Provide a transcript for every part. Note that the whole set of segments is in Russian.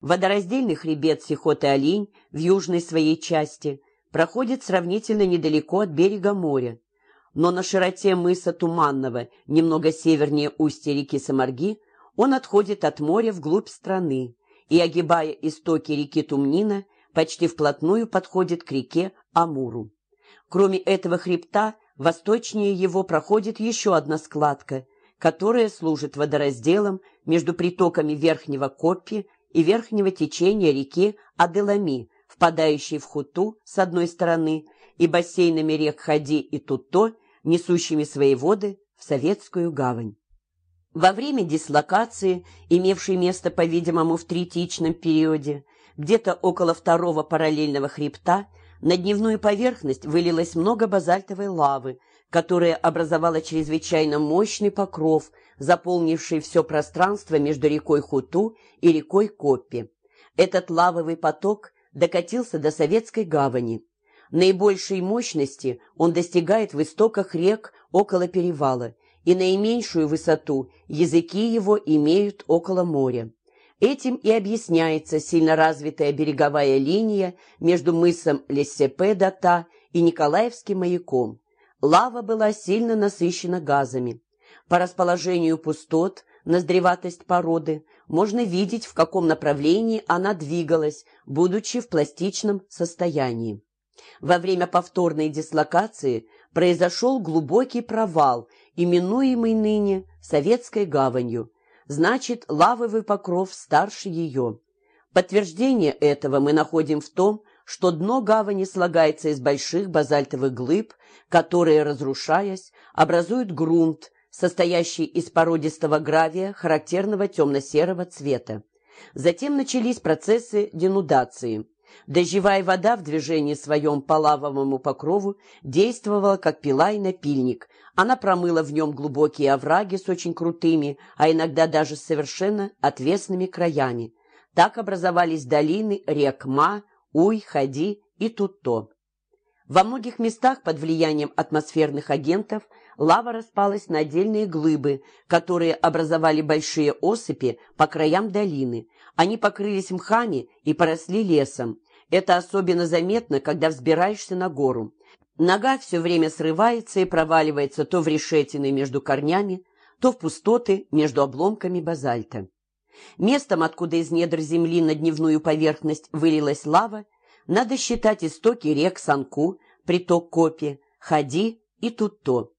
Водораздельный хребет Сихот-Олень в южной своей части проходит сравнительно недалеко от берега моря, но на широте мыса Туманного, немного севернее устья реки Самарги, он отходит от моря вглубь страны и, огибая истоки реки Тумнина, почти вплотную подходит к реке Амуру. Кроме этого хребта, восточнее его проходит еще одна складка, которая служит водоразделом между притоками Верхнего Копи и верхнего течения реки Аделами, впадающей в Хуту с одной стороны, и бассейнами рек Хади и Тутто, несущими свои воды в Советскую гавань. Во время дислокации, имевшей место, по-видимому, в третичном периоде, где-то около второго параллельного хребта, на дневную поверхность вылилось много базальтовой лавы, которая образовала чрезвычайно мощный покров, заполнивший все пространство между рекой Хуту и рекой Коппи. Этот лавовый поток докатился до Советской гавани. Наибольшей мощности он достигает в истоках рек около перевала, и наименьшую высоту языки его имеют около моря. Этим и объясняется сильно развитая береговая линия между мысом Лессепе-Дата и Николаевским маяком. Лава была сильно насыщена газами. По расположению пустот, наздреватость породы, можно видеть, в каком направлении она двигалась, будучи в пластичном состоянии. Во время повторной дислокации произошел глубокий провал, именуемый ныне Советской гаванью. Значит, лавовый покров старше ее. Подтверждение этого мы находим в том, что дно гавани слагается из больших базальтовых глыб, которые, разрушаясь, образуют грунт, состоящий из породистого гравия, характерного темно-серого цвета. Затем начались процессы денудации. Дождевая вода в движении своем по лавовому покрову действовала как пила и напильник. Она промыла в нем глубокие овраги с очень крутыми, а иногда даже совершенно отвесными краями. Так образовались долины рек Ма, Уй, Хади и Тутто. Во многих местах под влиянием атмосферных агентов лава распалась на отдельные глыбы, которые образовали большие осыпи по краям долины. Они покрылись мхами и поросли лесом. Это особенно заметно, когда взбираешься на гору. Нога все время срывается и проваливается то в решетины между корнями, то в пустоты между обломками базальта. Местом, откуда из недр земли на дневную поверхность вылилась лава, надо считать истоки рек Санку, приток Копи, Хади и Тутто.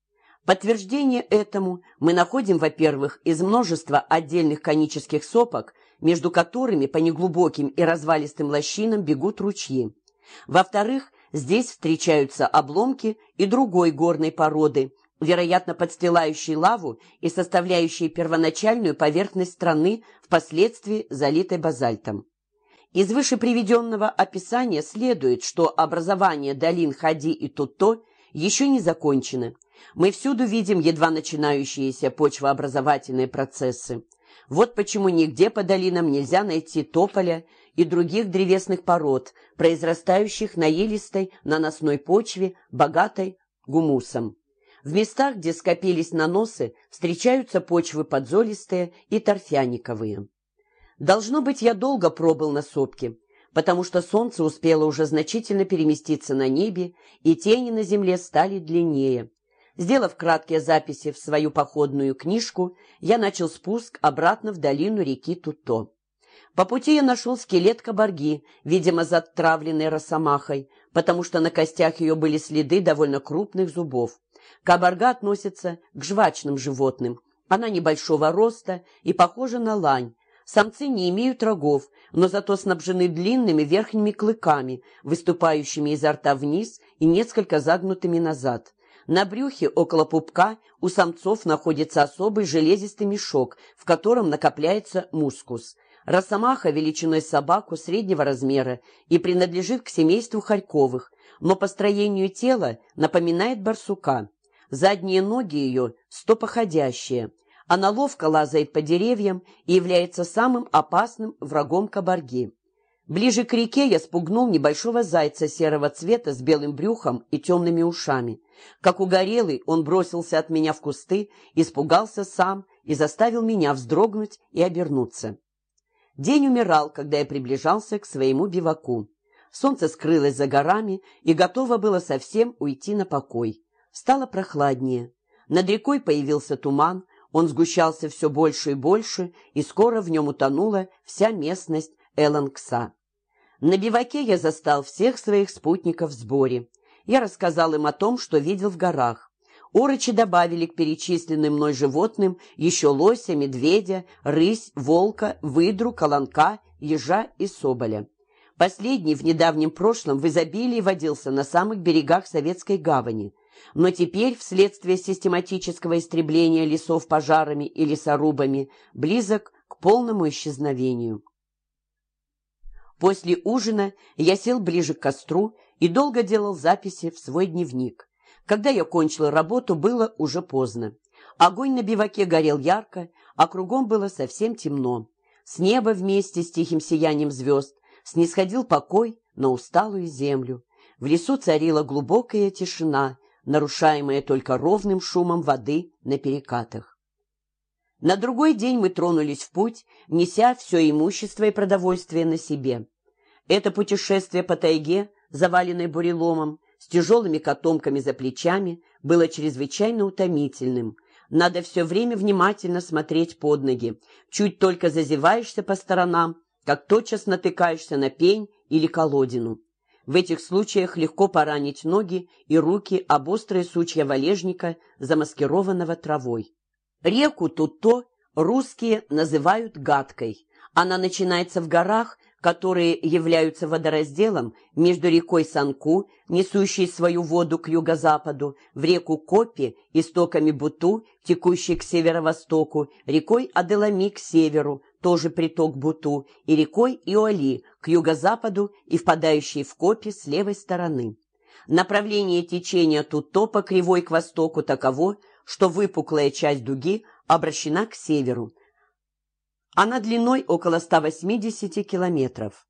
Подтверждение этому мы находим, во-первых, из множества отдельных конических сопок, между которыми по неглубоким и развалистым лощинам бегут ручьи. Во-вторых, здесь встречаются обломки и другой горной породы, вероятно, подстилающие лаву и составляющие первоначальную поверхность страны, впоследствии залитой базальтом. Из выше приведенного описания следует, что образование долин Хади и Тутто еще не закончено. Мы всюду видим едва начинающиеся почвообразовательные процессы. Вот почему нигде по долинам нельзя найти тополя и других древесных пород, произрастающих на елистой наносной почве, богатой гумусом. В местах, где скопились наносы, встречаются почвы подзолистые и торфяниковые. Должно быть, я долго пробыл на сопке, потому что солнце успело уже значительно переместиться на небе, и тени на земле стали длиннее. Сделав краткие записи в свою походную книжку, я начал спуск обратно в долину реки Туто. По пути я нашел скелет кабарги, видимо, затравленный росомахой, потому что на костях ее были следы довольно крупных зубов. Кабарга относится к жвачным животным. Она небольшого роста и похожа на лань. Самцы не имеют рогов, но зато снабжены длинными верхними клыками, выступающими изо рта вниз и несколько загнутыми назад. На брюхе около пупка у самцов находится особый железистый мешок, в котором накопляется мускус. Росомаха величиной собаку среднего размера и принадлежит к семейству хорьковых, но по строению тела напоминает барсука. Задние ноги ее стопоходящие. Она ловко лазает по деревьям и является самым опасным врагом кабарги. Ближе к реке я спугнул небольшого зайца серого цвета с белым брюхом и темными ушами. Как угорелый, он бросился от меня в кусты, испугался сам и заставил меня вздрогнуть и обернуться. День умирал, когда я приближался к своему биваку. Солнце скрылось за горами и готово было совсем уйти на покой. Стало прохладнее. Над рекой появился туман, он сгущался все больше и больше, и скоро в нем утонула вся местность Элангса. На биваке я застал всех своих спутников в сборе. Я рассказал им о том, что видел в горах. Орочи добавили к перечисленным мной животным еще лося, медведя, рысь, волка, выдру, колонка, ежа и соболя. Последний в недавнем прошлом в изобилии водился на самых берегах Советской гавани, но теперь, вследствие систематического истребления лесов пожарами и лесорубами, близок к полному исчезновению. После ужина я сел ближе к костру и долго делал записи в свой дневник. Когда я кончил работу, было уже поздно. Огонь на биваке горел ярко, а кругом было совсем темно. С неба вместе с тихим сиянием звезд снисходил покой на усталую землю. В лесу царила глубокая тишина, нарушаемая только ровным шумом воды на перекатах. На другой день мы тронулись в путь, неся все имущество и продовольствие на себе. Это путешествие по тайге, заваленной буреломом, с тяжелыми котомками за плечами, было чрезвычайно утомительным. Надо все время внимательно смотреть под ноги. Чуть только зазеваешься по сторонам, как тотчас натыкаешься на пень или колодину. В этих случаях легко поранить ноги и руки об острые сучья валежника, замаскированного травой. Реку Туто русские называют гадкой. Она начинается в горах, которые являются водоразделом между рекой Санку, несущей свою воду к юго-западу, в реку Копи, истоками Буту, текущей к северо-востоку, рекой Аделами к северу, тоже приток Буту, и рекой Иоли к юго-западу и впадающей в Копи с левой стороны. Направление течения Туто по кривой к востоку таково, что выпуклая часть дуги обращена к северу. Она длиной около 180 километров.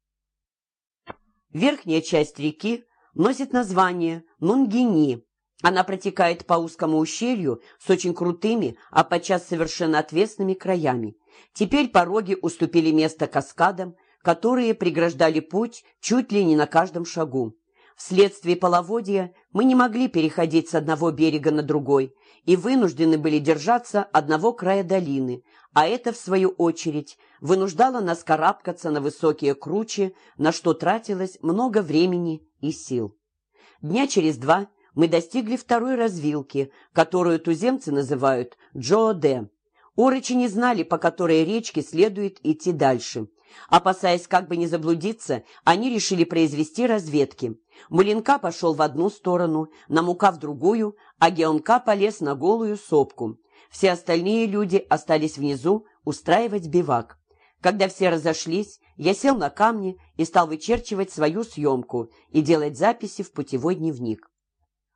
Верхняя часть реки носит название Нунгини, она протекает по узкому ущелью с очень крутыми, а подчас совершенно отвесными краями. Теперь пороги уступили место каскадам, которые преграждали путь чуть ли не на каждом шагу. Вследствие половодья мы не могли переходить с одного берега на другой и вынуждены были держаться одного края долины, а это, в свою очередь, вынуждало нас карабкаться на высокие кручи, на что тратилось много времени и сил. Дня через два – мы достигли второй развилки, которую туземцы называют Джооде. Орычи не знали, по которой речке следует идти дальше. Опасаясь как бы не заблудиться, они решили произвести разведки. Мулинка пошел в одну сторону, Намука в другую, а Геонка полез на голую сопку. Все остальные люди остались внизу устраивать бивак. Когда все разошлись, я сел на камни и стал вычерчивать свою съемку и делать записи в путевой дневник.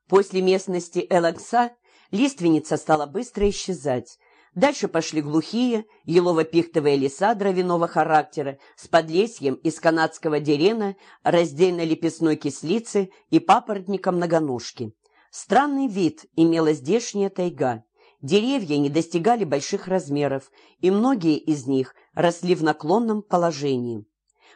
После местности Элакса лиственница стала быстро исчезать. Дальше пошли глухие, елово-пихтовые леса дровяного характера с подлесьем из канадского дерена, раздельно-лепестной кислицы и папоротника многоножки. Странный вид имела здешняя тайга. Деревья не достигали больших размеров, и многие из них росли в наклонном положении.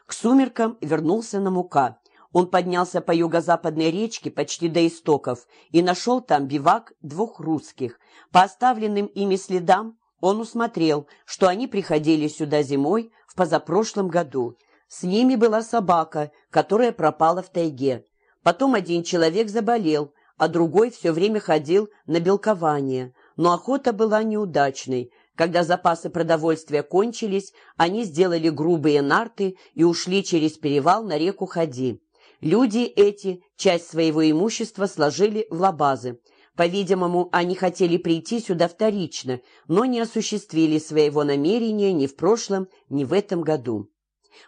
К сумеркам вернулся на мука. Он поднялся по юго-западной речке почти до истоков и нашел там бивак двух русских. По оставленным ими следам он усмотрел, что они приходили сюда зимой в позапрошлом году. С ними была собака, которая пропала в тайге. Потом один человек заболел, а другой все время ходил на белкование. Но охота была неудачной. Когда запасы продовольствия кончились, они сделали грубые нарты и ушли через перевал на реку Ходи. Люди эти часть своего имущества сложили в лабазы. По-видимому, они хотели прийти сюда вторично, но не осуществили своего намерения ни в прошлом, ни в этом году.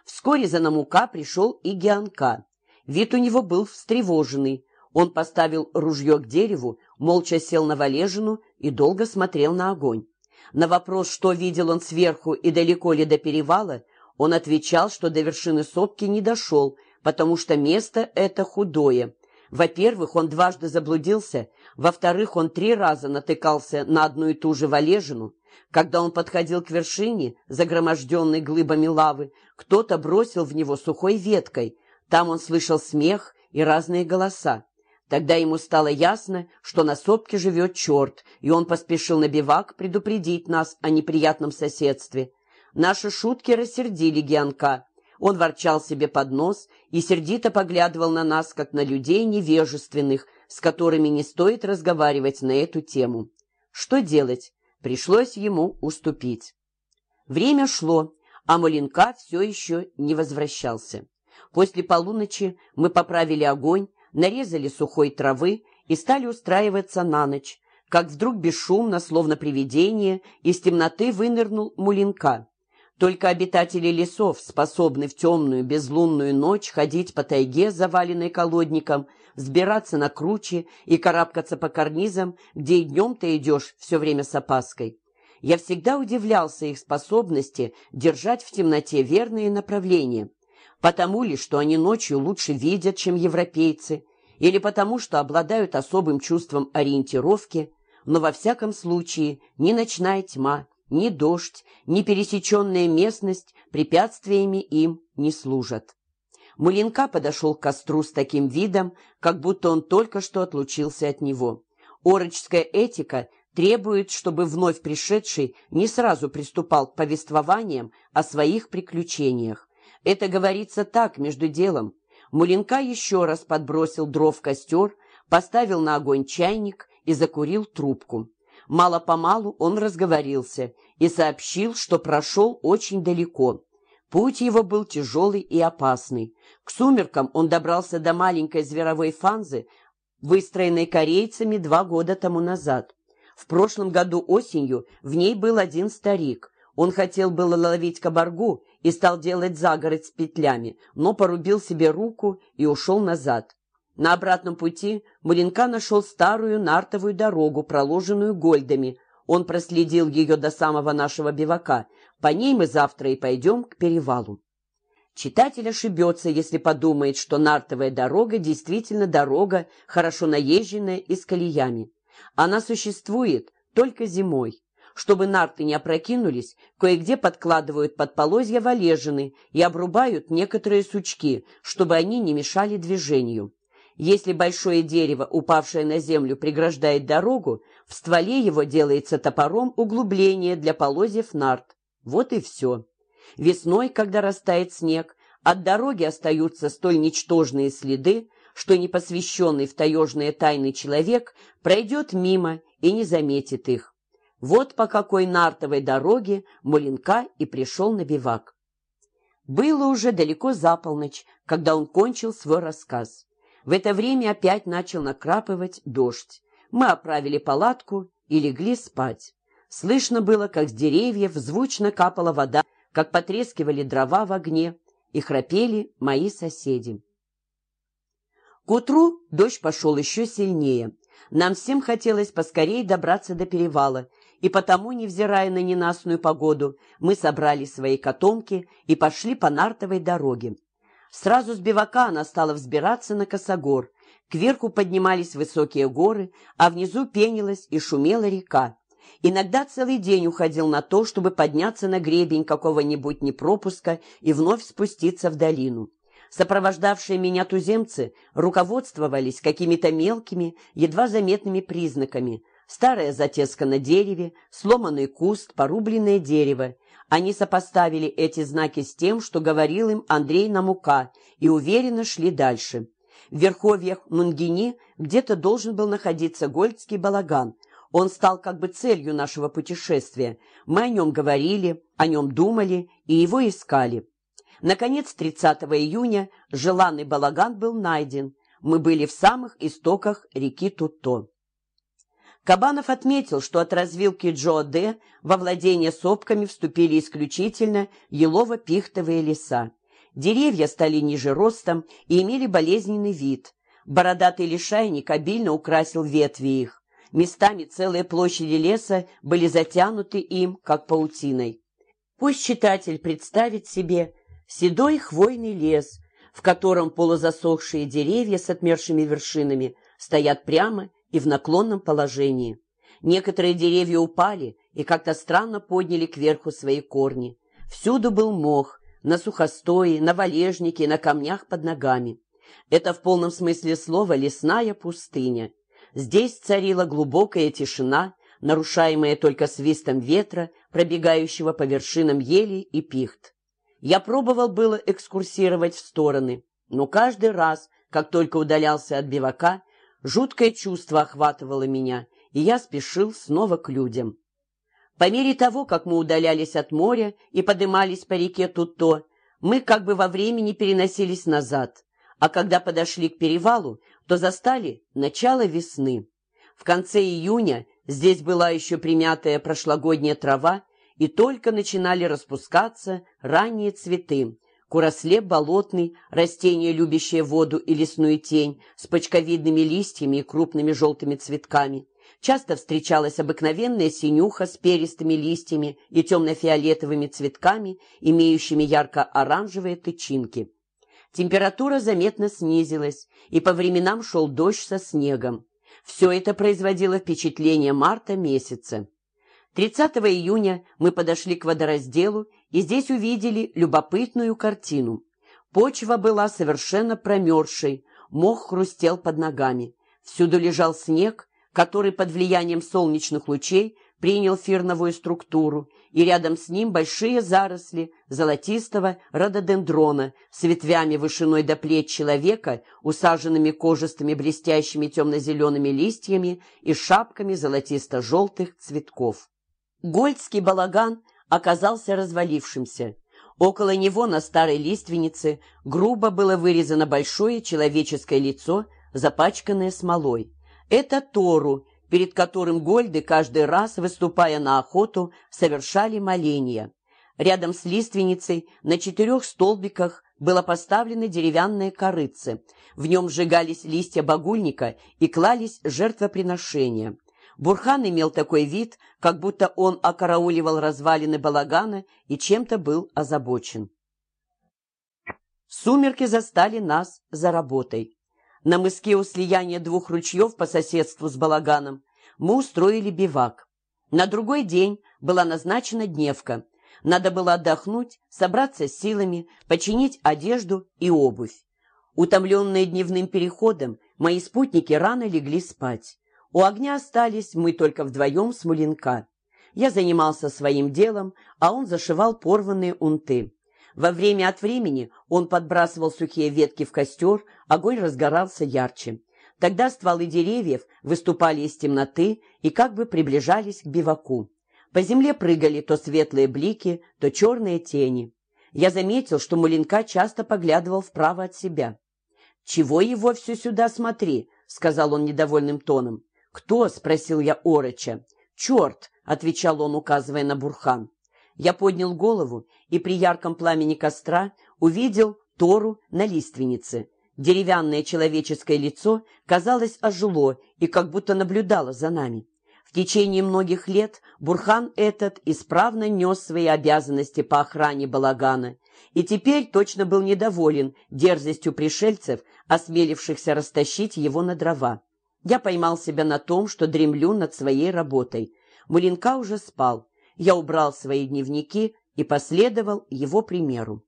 Вскоре за Намука пришел и Геанка. Вид у него был встревоженный. Он поставил ружье к дереву, молча сел на валежину и долго смотрел на огонь. На вопрос, что видел он сверху и далеко ли до перевала, он отвечал, что до вершины сопки не дошел, потому что место это худое. Во-первых, он дважды заблудился, во-вторых, он три раза натыкался на одну и ту же валежину, Когда он подходил к вершине, загроможденной глыбами лавы, кто-то бросил в него сухой веткой. Там он слышал смех и разные голоса. Тогда ему стало ясно, что на сопке живет черт, и он поспешил на бивак предупредить нас о неприятном соседстве. Наши шутки рассердили Гианка. Он ворчал себе под нос и сердито поглядывал на нас, как на людей невежественных, с которыми не стоит разговаривать на эту тему. Что делать? Пришлось ему уступить. Время шло, а Маленка все еще не возвращался. После полуночи мы поправили огонь, нарезали сухой травы и стали устраиваться на ночь, как вдруг бесшумно, словно привидение, из темноты вынырнул Мулинка. Только обитатели лесов способны в темную безлунную ночь ходить по тайге, заваленной колодником, взбираться на круче и карабкаться по карнизам, где и днем ты идешь все время с опаской. Я всегда удивлялся их способности держать в темноте верные направления. Потому ли, что они ночью лучше видят, чем европейцы, или потому, что обладают особым чувством ориентировки, но во всяком случае ни ночная тьма, ни дождь, ни пересеченная местность препятствиями им не служат. Мулинка подошел к костру с таким видом, как будто он только что отлучился от него. Орочская этика требует, чтобы вновь пришедший не сразу приступал к повествованиям о своих приключениях. Это говорится так, между делом. Мулинка еще раз подбросил дров в костер, поставил на огонь чайник и закурил трубку. Мало-помалу он разговорился и сообщил, что прошел очень далеко. Путь его был тяжелый и опасный. К сумеркам он добрался до маленькой зверовой фанзы, выстроенной корейцами два года тому назад. В прошлом году осенью в ней был один старик. Он хотел было ловить кабаргу и стал делать загородь с петлями, но порубил себе руку и ушел назад. На обратном пути Муренка нашел старую нартовую дорогу, проложенную гольдами. Он проследил ее до самого нашего бивака – по ней мы завтра и пойдем к перевалу. Читатель ошибется, если подумает, что нартовая дорога действительно дорога, хорошо наезженная и с колеями. Она существует только зимой. Чтобы нарты не опрокинулись, кое-где подкладывают под полозья валежины и обрубают некоторые сучки, чтобы они не мешали движению. Если большое дерево, упавшее на землю, преграждает дорогу, в стволе его делается топором углубление для полозьев нарт. Вот и все. Весной, когда растает снег, от дороги остаются столь ничтожные следы, что непосвященный в таежные тайны человек пройдет мимо и не заметит их. Вот по какой нартовой дороге Мулинка и пришел на бивак. Было уже далеко за полночь, когда он кончил свой рассказ. В это время опять начал накрапывать дождь. Мы оправили палатку и легли спать. Слышно было, как с деревьев звучно капала вода, как потрескивали дрова в огне, и храпели мои соседи. К утру дождь пошел еще сильнее. Нам всем хотелось поскорее добраться до перевала, и потому, невзирая на ненастную погоду, мы собрали свои котомки и пошли по нартовой дороге. Сразу с бивака она стала взбираться на косогор. Кверху поднимались высокие горы, а внизу пенилась и шумела река. Иногда целый день уходил на то, чтобы подняться на гребень какого-нибудь непропуска и вновь спуститься в долину. Сопровождавшие меня туземцы руководствовались какими-то мелкими, едва заметными признаками. Старая затеска на дереве, сломанный куст, порубленное дерево. Они сопоставили эти знаки с тем, что говорил им Андрей Намука, и уверенно шли дальше. В верховьях Мунгини где-то должен был находиться Гольдский балаган – он стал как бы целью нашего путешествия. Мы о нем говорили, о нем думали и его искали. Наконец, 30 июня желанный балаган был найден. Мы были в самых истоках реки Тутто. Кабанов отметил, что от развилки Джо-Д во владение сопками вступили исключительно елово-пихтовые леса. Деревья стали ниже ростом и имели болезненный вид. Бородатый лишайник обильно украсил ветви их. Местами целые площади леса были затянуты им, как паутиной. Пусть читатель представит себе седой хвойный лес, в котором полузасохшие деревья с отмершими вершинами стоят прямо и в наклонном положении. Некоторые деревья упали и как-то странно подняли кверху свои корни. Всюду был мох, на сухостое, на валежнике, на камнях под ногами. Это в полном смысле слова лесная пустыня. Здесь царила глубокая тишина, нарушаемая только свистом ветра, пробегающего по вершинам ели и пихт. Я пробовал было экскурсировать в стороны, но каждый раз, как только удалялся от бивака, жуткое чувство охватывало меня, и я спешил снова к людям. По мере того, как мы удалялись от моря и подымались по реке Туто, мы как бы во времени переносились назад, а когда подошли к перевалу, то застали начало весны. В конце июня здесь была еще примятая прошлогодняя трава, и только начинали распускаться ранние цветы. Курослеп болотный, растение, любящее воду и лесную тень, с почковидными листьями и крупными желтыми цветками. Часто встречалась обыкновенная синюха с перистыми листьями и темно-фиолетовыми цветками, имеющими ярко-оранжевые тычинки. Температура заметно снизилась, и по временам шел дождь со снегом. Все это производило впечатление марта месяца. 30 июня мы подошли к водоразделу и здесь увидели любопытную картину. Почва была совершенно промерзшей, мох хрустел под ногами. Всюду лежал снег, который под влиянием солнечных лучей принял фирновую структуру, и рядом с ним большие заросли золотистого рододендрона с ветвями вышиной до плеч человека, усаженными кожистыми блестящими темно-зелеными листьями и шапками золотисто-желтых цветков. Гольдский балаган оказался развалившимся. Около него на старой лиственнице грубо было вырезано большое человеческое лицо, запачканное смолой. Это Тору, перед которым Гольды каждый раз, выступая на охоту, совершали моления. Рядом с лиственницей на четырех столбиках было поставлено деревянное корыце. В нем сжигались листья багульника и клались жертвоприношения. Бурхан имел такой вид, как будто он окарауливал развалины балагана и чем-то был озабочен. Сумерки застали нас за работой. На мыске у слияния двух ручьев по соседству с балаганом мы устроили бивак. На другой день была назначена дневка. Надо было отдохнуть, собраться с силами, починить одежду и обувь. Утомленные дневным переходом, мои спутники рано легли спать. У огня остались мы только вдвоем с Мулинка. Я занимался своим делом, а он зашивал порванные унты. Во время от времени он подбрасывал сухие ветки в костер, огонь разгорался ярче. Тогда стволы деревьев выступали из темноты и как бы приближались к биваку. По земле прыгали то светлые блики, то черные тени. Я заметил, что Мулинка часто поглядывал вправо от себя. «Чего его все сюда смотри?» — сказал он недовольным тоном. «Кто?» — спросил я Орыча. «Черт!» — отвечал он, указывая на бурхан. Я поднял голову и при ярком пламени костра увидел Тору на лиственнице. Деревянное человеческое лицо, казалось, ожило и как будто наблюдало за нами. В течение многих лет Бурхан этот исправно нес свои обязанности по охране балагана и теперь точно был недоволен дерзостью пришельцев, осмелившихся растащить его на дрова. Я поймал себя на том, что дремлю над своей работой. Мулинка уже спал. Я убрал свои дневники и последовал его примеру.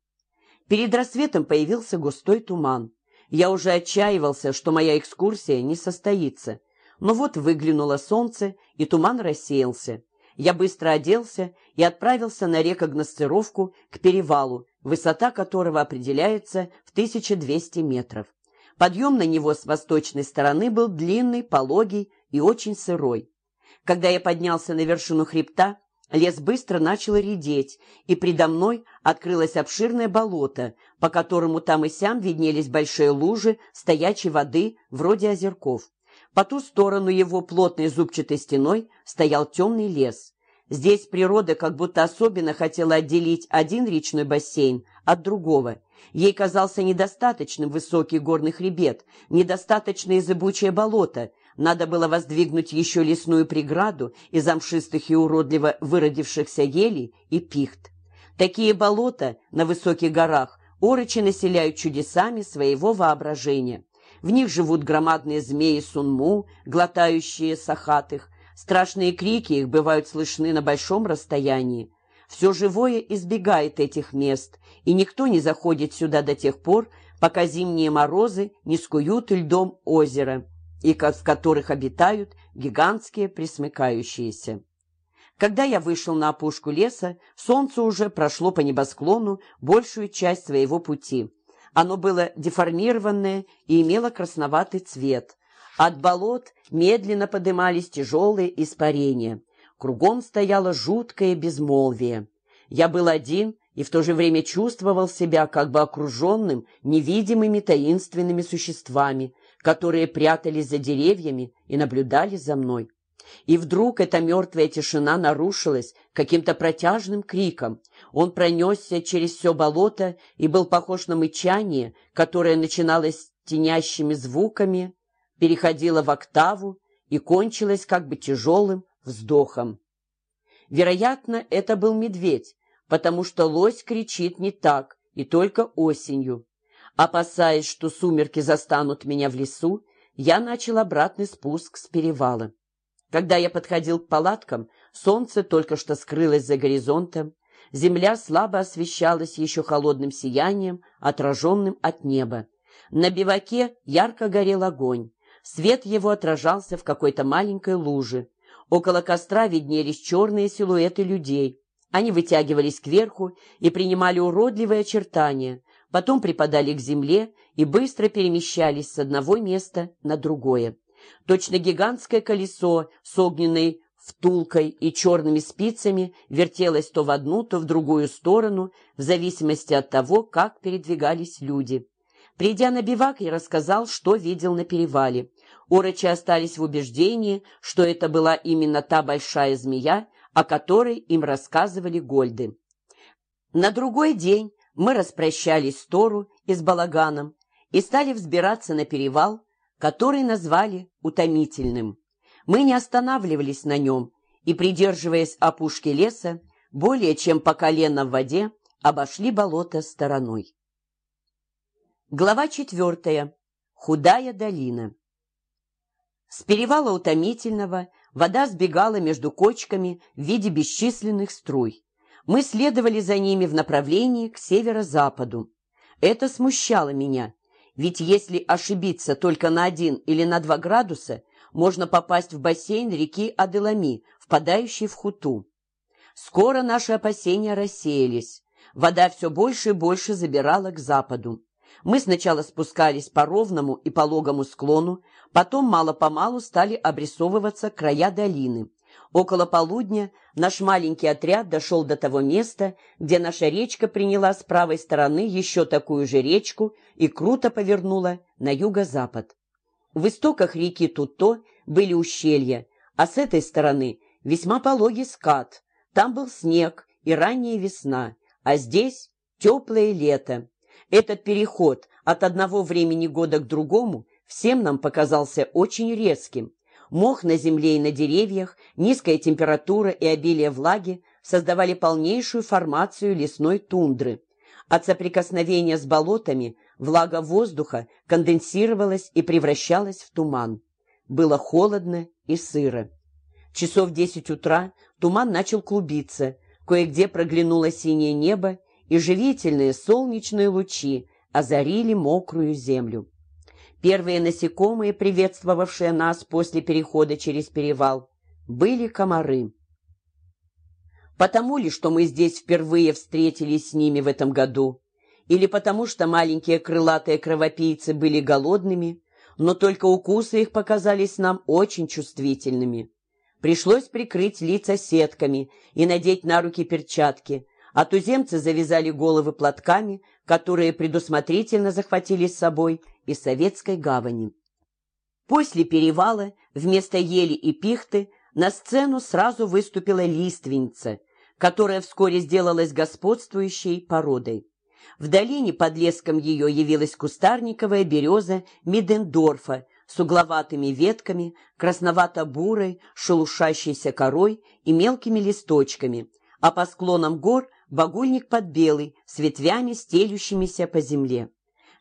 Перед рассветом появился густой туман. Я уже отчаивался, что моя экскурсия не состоится. Но вот выглянуло солнце, и туман рассеялся. Я быстро оделся и отправился на рекогносцировку к перевалу, высота которого определяется в 1200 метров. Подъем на него с восточной стороны был длинный, пологий и очень сырой. Когда я поднялся на вершину хребта, Лес быстро начал редеть, и предо мной открылось обширное болото, по которому там и сям виднелись большие лужи стоячей воды, вроде озерков. По ту сторону его плотной зубчатой стеной стоял темный лес. Здесь природа как будто особенно хотела отделить один речной бассейн от другого. Ей казался недостаточным высокий горный хребет, недостаточно и зыбучее болото — надо было воздвигнуть еще лесную преграду из амшистых и уродливо выродившихся елей и пихт. Такие болота на высоких горах орочи населяют чудесами своего воображения. В них живут громадные змеи сунму, глотающие сахатых, Страшные крики их бывают слышны на большом расстоянии. Все живое избегает этих мест, и никто не заходит сюда до тех пор, пока зимние морозы не скуют льдом озера, и в которых обитают гигантские присмыкающиеся. Когда я вышел на опушку леса, солнце уже прошло по небосклону большую часть своего пути. Оно было деформированное и имело красноватый цвет. От болот медленно подымались тяжелые испарения. Кругом стояло жуткое безмолвие. Я был один и в то же время чувствовал себя как бы окруженным невидимыми таинственными существами, которые прятались за деревьями и наблюдали за мной. И вдруг эта мертвая тишина нарушилась каким-то протяжным криком. Он пронесся через все болото и был похож на мычание, которое начиналось тенящими звуками, переходило в октаву и кончилось как бы тяжелым вздохом. Вероятно, это был медведь, потому что лось кричит не так и только осенью. Опасаясь, что сумерки застанут меня в лесу, я начал обратный спуск с перевала. Когда я подходил к палаткам, солнце только что скрылось за горизонтом, земля слабо освещалась еще холодным сиянием, отраженным от неба. На биваке ярко горел огонь. Свет его отражался в какой-то маленькой луже. Около костра виднелись черные силуэты людей. Они вытягивались кверху и принимали уродливые очертания, потом припадали к земле и быстро перемещались с одного места на другое. Точно гигантское колесо с огненной втулкой и черными спицами вертелось то в одну, то в другую сторону, в зависимости от того, как передвигались люди. Придя на бивак, я рассказал, что видел на перевале. Орочи остались в убеждении, что это была именно та большая змея, о которой им рассказывали Гольды. На другой день мы распрощались с Тору и с Балаганом и стали взбираться на перевал, который назвали утомительным. Мы не останавливались на нем и, придерживаясь опушки леса, более чем по колено в воде, обошли болото стороной. Глава четвертая. Худая долина. С перевала утомительного Вода сбегала между кочками в виде бесчисленных струй. Мы следовали за ними в направлении к северо-западу. Это смущало меня, ведь если ошибиться только на один или на два градуса, можно попасть в бассейн реки Аделами, впадающей в Хуту. Скоро наши опасения рассеялись. Вода все больше и больше забирала к западу. Мы сначала спускались по ровному и пологому склону, потом мало-помалу стали обрисовываться края долины. Около полудня наш маленький отряд дошел до того места, где наша речка приняла с правой стороны еще такую же речку и круто повернула на юго-запад. В истоках реки Туто были ущелья, а с этой стороны весьма пологий скат. Там был снег и ранняя весна, а здесь теплое лето. Этот переход от одного времени года к другому всем нам показался очень резким. Мох на земле и на деревьях, низкая температура и обилие влаги создавали полнейшую формацию лесной тундры. От соприкосновения с болотами влага воздуха конденсировалась и превращалась в туман. Было холодно и сыро. Часов десять утра туман начал клубиться, кое-где проглянуло синее небо, и живительные солнечные лучи озарили мокрую землю. Первые насекомые, приветствовавшие нас после перехода через перевал, были комары. Потому ли, что мы здесь впервые встретились с ними в этом году, или потому что маленькие крылатые кровопийцы были голодными, но только укусы их показались нам очень чувствительными. Пришлось прикрыть лица сетками и надеть на руки перчатки, а туземцы завязали головы платками, которые предусмотрительно захватили с собой из советской гавани. После перевала вместо ели и пихты на сцену сразу выступила лиственница, которая вскоре сделалась господствующей породой. В долине под леском ее явилась кустарниковая береза Мидендорфа с угловатыми ветками, красновато-бурой, шелушащейся корой и мелкими листочками, а по склонам гор багульник под белый, с ветвями, стелющимися по земле.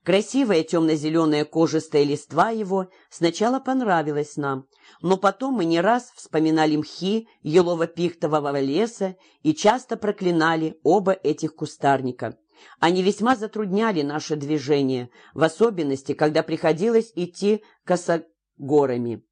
Красивая темно-зеленая кожистая листва его сначала понравилась нам, но потом мы не раз вспоминали мхи елово-пихтового леса и часто проклинали оба этих кустарника. Они весьма затрудняли наше движение, в особенности, когда приходилось идти косогорами.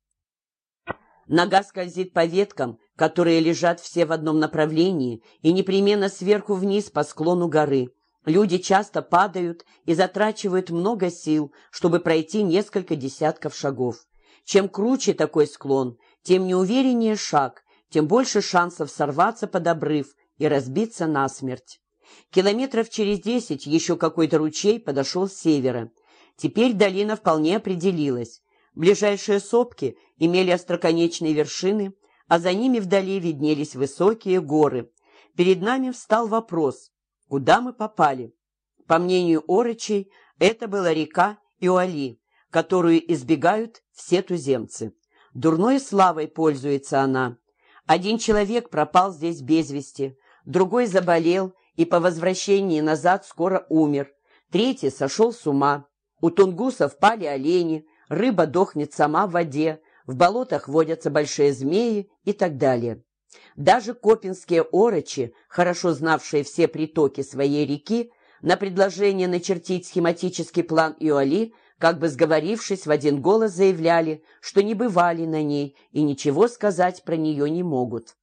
Нога скользит по веткам, которые лежат все в одном направлении и непременно сверху вниз по склону горы. Люди часто падают и затрачивают много сил, чтобы пройти несколько десятков шагов. Чем круче такой склон, тем неувереннее шаг, тем больше шансов сорваться под обрыв и разбиться насмерть. Километров через десять еще какой-то ручей подошел с севера. Теперь долина вполне определилась. Ближайшие сопки имели остроконечные вершины, а за ними вдали виднелись высокие горы. Перед нами встал вопрос, Куда мы попали? По мнению Орычей, это была река Иоали, которую избегают все туземцы. Дурной славой пользуется она. Один человек пропал здесь без вести, другой заболел и по возвращении назад скоро умер, третий сошел с ума. У тунгусов пали олени, рыба дохнет сама в воде, в болотах водятся большие змеи и так далее. Даже копинские орочи, хорошо знавшие все притоки своей реки, на предложение начертить схематический план Иоали, как бы сговорившись, в один голос заявляли, что не бывали на ней и ничего сказать про нее не могут.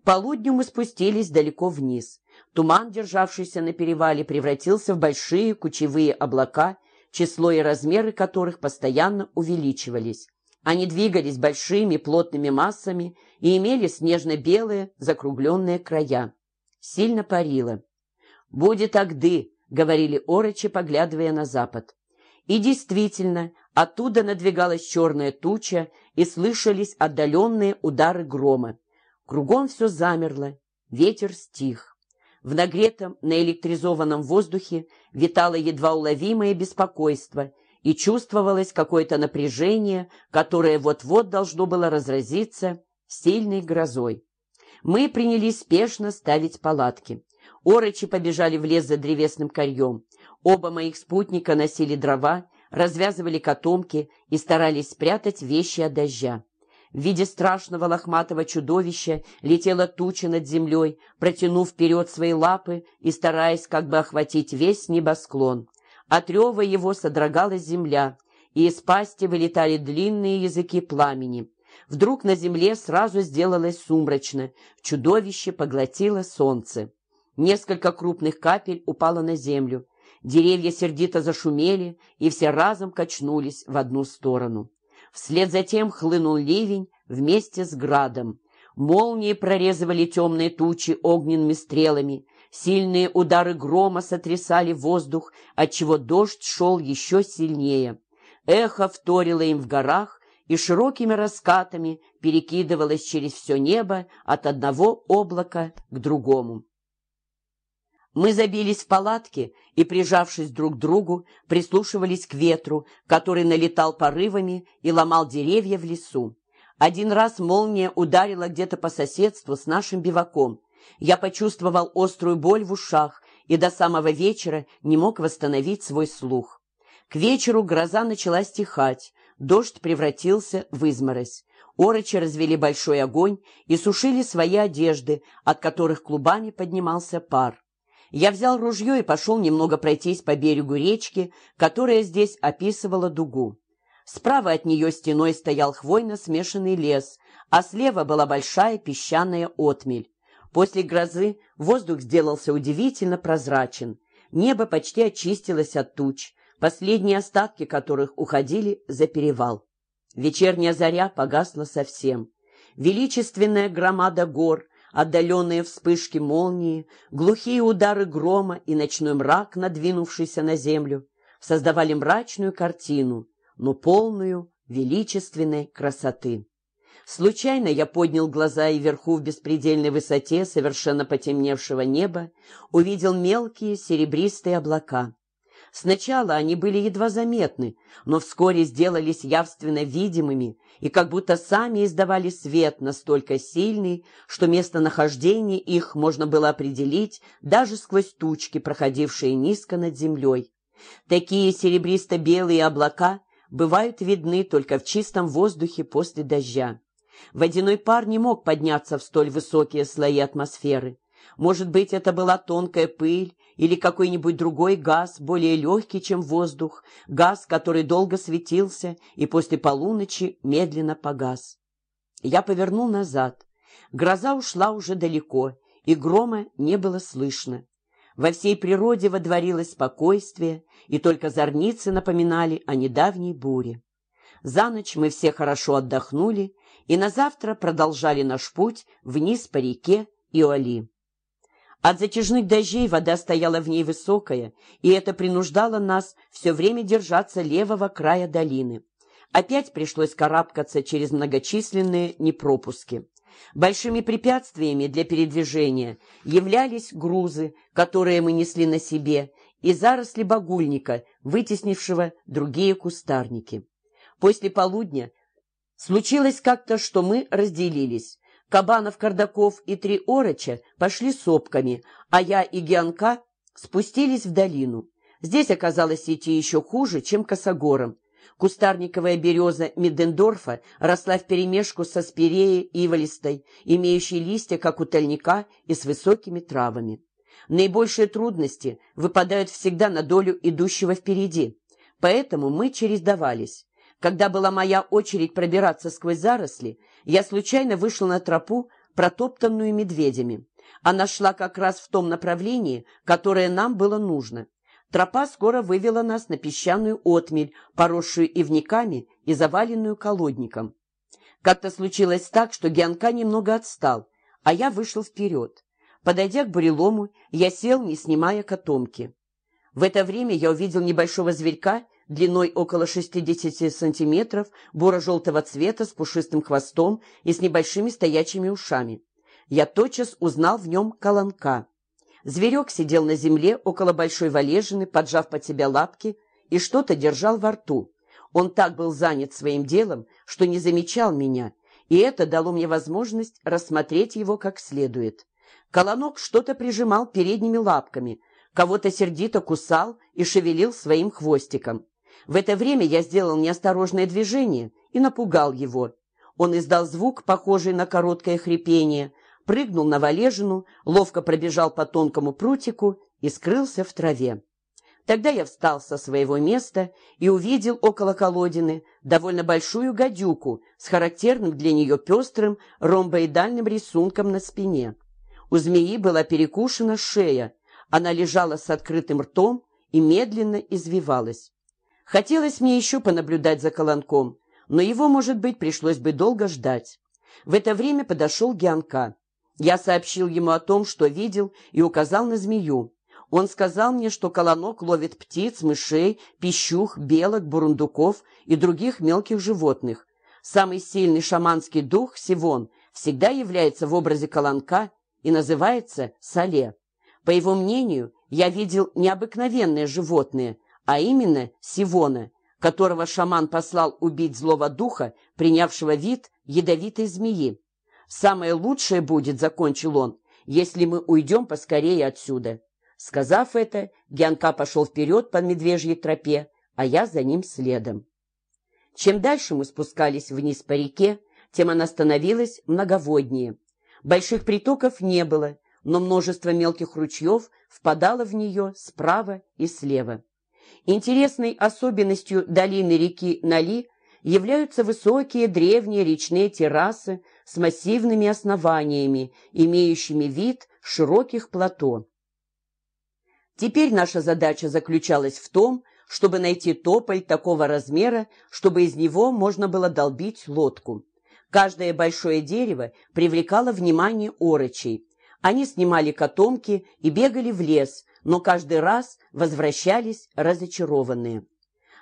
К полудню мы спустились далеко вниз. Туман, державшийся на перевале, превратился в большие кучевые облака, число и размеры которых постоянно увеличивались. Они двигались большими плотными массами и имели снежно-белые закругленные края. Сильно парило. «Будет Агды», — говорили орочи, поглядывая на запад. И действительно, оттуда надвигалась черная туча, и слышались отдаленные удары грома. Кругом все замерло, ветер стих. В нагретом, наэлектризованном воздухе витало едва уловимое беспокойство — и чувствовалось какое-то напряжение, которое вот-вот должно было разразиться сильной грозой. Мы принялись спешно ставить палатки. Орочи побежали в лес за древесным корьем. Оба моих спутника носили дрова, развязывали котомки и старались спрятать вещи от дождя. В виде страшного лохматого чудовища летела туча над землей, протянув вперед свои лапы и стараясь как бы охватить весь небосклон. От рева его содрогалась земля, и из пасти вылетали длинные языки пламени. Вдруг на земле сразу сделалось сумрачно, чудовище поглотило солнце. Несколько крупных капель упало на землю. Деревья сердито зашумели, и все разом качнулись в одну сторону. Вслед за тем хлынул ливень вместе с градом. Молнии прорезывали темные тучи огненными стрелами, Сильные удары грома сотрясали воздух, отчего дождь шел еще сильнее. Эхо вторило им в горах и широкими раскатами перекидывалось через все небо от одного облака к другому. Мы забились в палатки и, прижавшись друг к другу, прислушивались к ветру, который налетал порывами и ломал деревья в лесу. Один раз молния ударила где-то по соседству с нашим биваком. Я почувствовал острую боль в ушах и до самого вечера не мог восстановить свой слух. К вечеру гроза начала стихать, дождь превратился в изморозь. Орочи развели большой огонь и сушили свои одежды, от которых клубами поднимался пар. Я взял ружье и пошел немного пройтись по берегу речки, которая здесь описывала дугу. Справа от нее стеной стоял хвойно смешанный лес, а слева была большая песчаная отмель. После грозы воздух сделался удивительно прозрачен. Небо почти очистилось от туч, последние остатки которых уходили за перевал. Вечерняя заря погасла совсем. Величественная громада гор, отдаленные вспышки молнии, глухие удары грома и ночной мрак, надвинувшийся на землю, создавали мрачную картину, но полную величественной красоты. Случайно я поднял глаза и вверху в беспредельной высоте совершенно потемневшего неба увидел мелкие серебристые облака. Сначала они были едва заметны, но вскоре сделались явственно видимыми и как будто сами издавали свет настолько сильный, что местонахождение их можно было определить даже сквозь тучки, проходившие низко над землей. Такие серебристо-белые облака бывают видны только в чистом воздухе после дождя. Водяной пар не мог подняться в столь высокие слои атмосферы. Может быть, это была тонкая пыль или какой-нибудь другой газ, более легкий, чем воздух, газ, который долго светился и после полуночи медленно погас. Я повернул назад. Гроза ушла уже далеко, и грома не было слышно. Во всей природе водворилось спокойствие, и только зорницы напоминали о недавней буре. За ночь мы все хорошо отдохнули, и на завтра продолжали наш путь вниз по реке Иоли. От затяжных дождей вода стояла в ней высокая, и это принуждало нас все время держаться левого края долины. Опять пришлось карабкаться через многочисленные непропуски. Большими препятствиями для передвижения являлись грузы, которые мы несли на себе, и заросли багульника, вытеснившего другие кустарники. После полудня случилось как-то, что мы разделились. Кабанов, Кардаков и три ороча пошли сопками, а я и Гианка спустились в долину. Здесь оказалось идти еще хуже, чем косогором. Кустарниковая береза Мидендорфа росла вперемешку со спиреей иволистой, имеющей листья, как у тальника, и с высокими травами. Наибольшие трудности выпадают всегда на долю идущего впереди, поэтому мы чередовались. Когда была моя очередь пробираться сквозь заросли, я случайно вышел на тропу, протоптанную медведями. Она шла как раз в том направлении, которое нам было нужно. Тропа скоро вывела нас на песчаную отмель, поросшую ивниками и заваленную колодником. Как-то случилось так, что Гианка немного отстал, а я вышел вперед. Подойдя к бурелому, я сел, не снимая котомки. В это время я увидел небольшого зверька длиной около 60 сантиметров, буро-желтого цвета, с пушистым хвостом и с небольшими стоячими ушами. Я тотчас узнал в нем колонка. Зверек сидел на земле около большой валежины, поджав под себя лапки, и что-то держал во рту. Он так был занят своим делом, что не замечал меня, и это дало мне возможность рассмотреть его как следует. Колонок что-то прижимал передними лапками, кого-то сердито кусал и шевелил своим хвостиком. В это время я сделал неосторожное движение и напугал его. Он издал звук, похожий на короткое хрипение, прыгнул на валежину, ловко пробежал по тонкому прутику и скрылся в траве. Тогда я встал со своего места и увидел около колодины довольно большую гадюку с характерным для нее пестрым ромбоидальным рисунком на спине. У змеи была перекушена шея, она лежала с открытым ртом и медленно извивалась. Хотелось мне еще понаблюдать за колонком, но его, может быть, пришлось бы долго ждать. В это время подошел Гианка. Я сообщил ему о том, что видел, и указал на змею. Он сказал мне, что колонок ловит птиц, мышей, пищух, белок, бурундуков и других мелких животных. Самый сильный шаманский дух, Сивон, всегда является в образе колонка и называется Сале. По его мнению, я видел необыкновенное животное, а именно Сивона, которого шаман послал убить злого духа, принявшего вид ядовитой змеи. «Самое лучшее будет, — закончил он, — если мы уйдем поскорее отсюда». Сказав это, Гианка пошел вперед по медвежьей тропе, а я за ним следом. Чем дальше мы спускались вниз по реке, тем она становилась многоводнее. Больших притоков не было, но множество мелких ручьев впадало в нее справа и слева. Интересной особенностью долины реки Нали являются высокие древние речные террасы с массивными основаниями, имеющими вид широких плато. Теперь наша задача заключалась в том, чтобы найти тополь такого размера, чтобы из него можно было долбить лодку. Каждое большое дерево привлекало внимание орочей. Они снимали котомки и бегали в лес, но каждый раз возвращались разочарованные.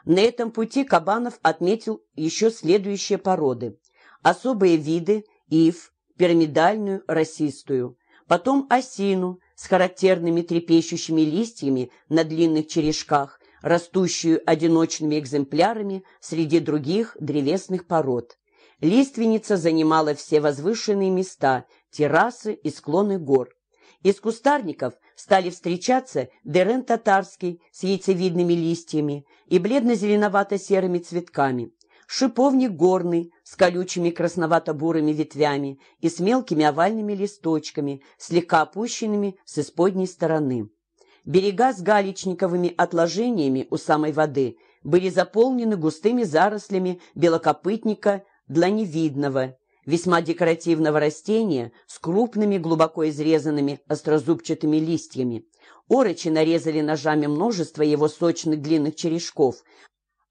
На этом пути Кабанов отметил еще следующие породы. Особые виды – ив, пирамидальную, росистую, потом осину с характерными трепещущими листьями на длинных черешках, растущую одиночными экземплярами среди других древесных пород. Лиственница занимала все возвышенные места, террасы и склоны гор. Из кустарников стали встречаться дерен татарский с яйцевидными листьями и бледно-зеленовато-серыми цветками, шиповник горный с колючими красновато-бурыми ветвями и с мелкими овальными листочками, слегка опущенными с исподней стороны. Берега с галечниковыми отложениями у самой воды были заполнены густыми зарослями белокопытника дланевидного, весьма декоративного растения с крупными глубоко изрезанными острозубчатыми листьями. Орочи нарезали ножами множество его сочных длинных черешков.